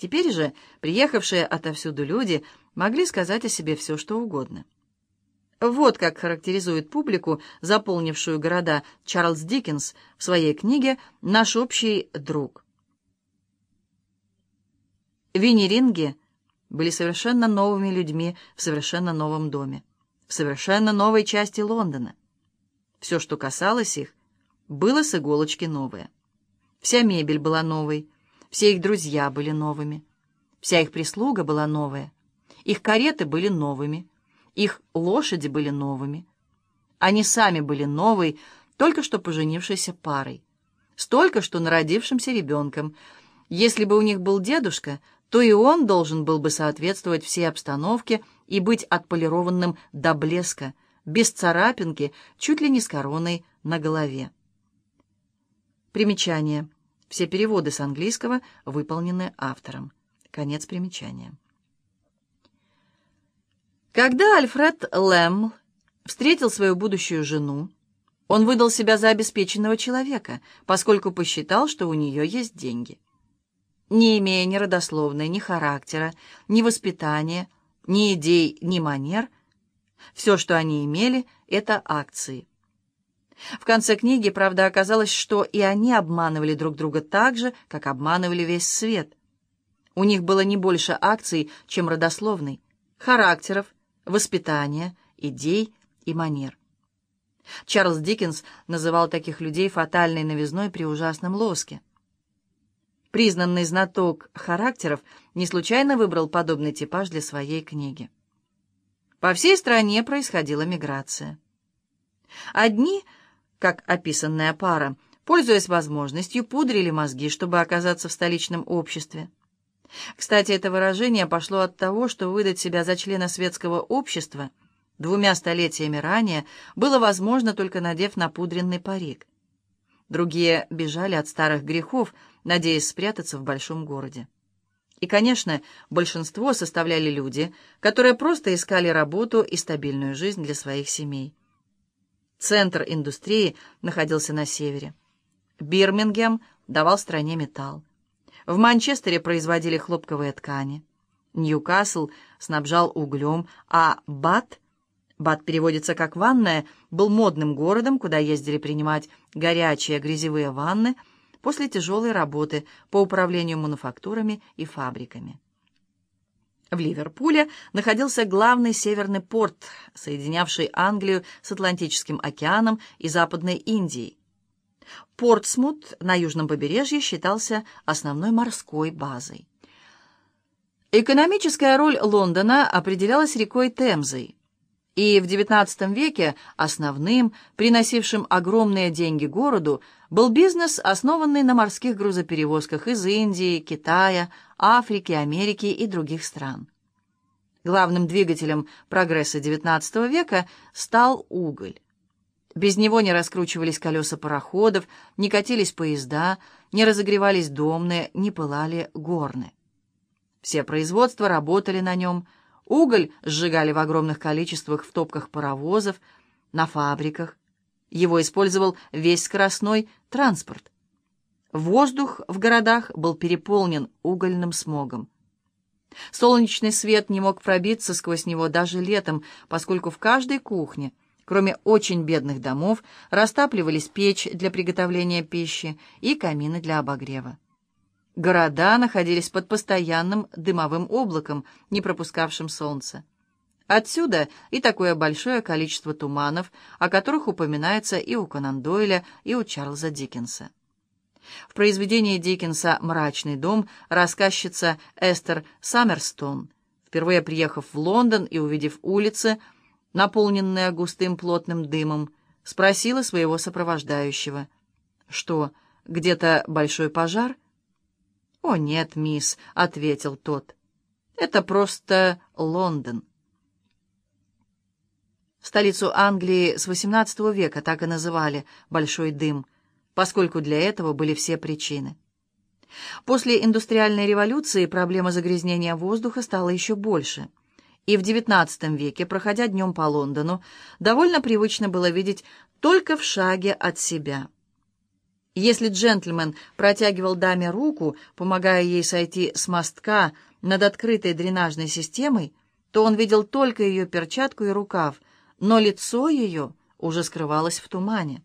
Теперь же приехавшие отовсюду люди могли сказать о себе все, что угодно. Вот как характеризует публику, заполнившую города Чарльз Диккенс в своей книге «Наш общий друг». Винни были совершенно новыми людьми в совершенно новом доме, в совершенно новой части Лондона. Все, что касалось их, было с иголочки новое. Вся мебель была новой, все их друзья были новыми, вся их прислуга была новая, их кареты были новыми, их лошади были новыми. Они сами были новой, только что поженившейся парой, с только что народившимся ребенком. Если бы у них был дедушка, то и он должен был бы соответствовать всей обстановке и быть отполированным до блеска, без царапинки, чуть ли не с короной на голове. Примечание. Все переводы с английского выполнены автором. Конец примечания. Когда Альфред Лэмл встретил свою будущую жену, он выдал себя за обеспеченного человека, поскольку посчитал, что у нее есть деньги. Не имея ни родословной, ни характера, ни воспитания, ни идей, ни манер, все, что они имели, — это акции. В конце книги, правда, оказалось, что и они обманывали друг друга так же, как обманывали весь свет. У них было не больше акций, чем родословной, характеров, воспитания, идей и манер. Чарльз Диккенс называл таких людей фатальной новизной при ужасном лоске. Признанный знаток характеров не случайно выбрал подобный типаж для своей книги. По всей стране происходила миграция. Одни, как описанная пара, пользуясь возможностью, пудрили мозги, чтобы оказаться в столичном обществе. Кстати, это выражение пошло от того, что выдать себя за члена светского общества двумя столетиями ранее было возможно, только надев напудренный парик. Другие бежали от старых грехов, надеясь спрятаться в большом городе. И, конечно, большинство составляли люди, которые просто искали работу и стабильную жизнь для своих семей. Центр индустрии находился на севере. Бирмингем давал стране металл. В Манчестере производили хлопковые ткани. Ньюкасл снабжал углем, а Бат, Бат переводится как «ванная», был модным городом, куда ездили принимать горячие грязевые ванны после тяжелой работы по управлению мануфактурами и фабриками. В Ливерпуле находился главный северный порт, соединявший Англию с Атлантическим океаном и Западной Индией. Портсмут на южном побережье считался основной морской базой. Экономическая роль Лондона определялась рекой Темзой, и в XIX веке основным, приносившим огромные деньги городу, был бизнес, основанный на морских грузоперевозках из Индии, Китая, Африки, Америки и других стран. Главным двигателем прогресса XIX века стал уголь. Без него не раскручивались колеса пароходов, не катились поезда, не разогревались домны, не пылали горны. Все производства работали на нем, уголь сжигали в огромных количествах в топках паровозов, на фабриках. Его использовал весь скоростной транспорт. Воздух в городах был переполнен угольным смогом. Солнечный свет не мог пробиться сквозь него даже летом, поскольку в каждой кухне – Кроме очень бедных домов, растапливались печь для приготовления пищи и камины для обогрева. Города находились под постоянным дымовым облаком, не пропускавшим солнце. Отсюда и такое большое количество туманов, о которых упоминается и у Конан Дойля, и у Чарльза Диккенса. В произведении Диккенса «Мрачный дом» рассказчица Эстер Саммерстон, впервые приехав в Лондон и увидев улицы, наполненная густым плотным дымом, спросила своего сопровождающего. «Что, где-то большой пожар?» «О, нет, мисс», — ответил тот. «Это просто Лондон». Столицу Англии с XVIII века так и называли «большой дым», поскольку для этого были все причины. После индустриальной революции проблема загрязнения воздуха стала еще больше — и в XIX веке, проходя днем по Лондону, довольно привычно было видеть только в шаге от себя. Если джентльмен протягивал даме руку, помогая ей сойти с мостка над открытой дренажной системой, то он видел только ее перчатку и рукав, но лицо ее уже скрывалось в тумане.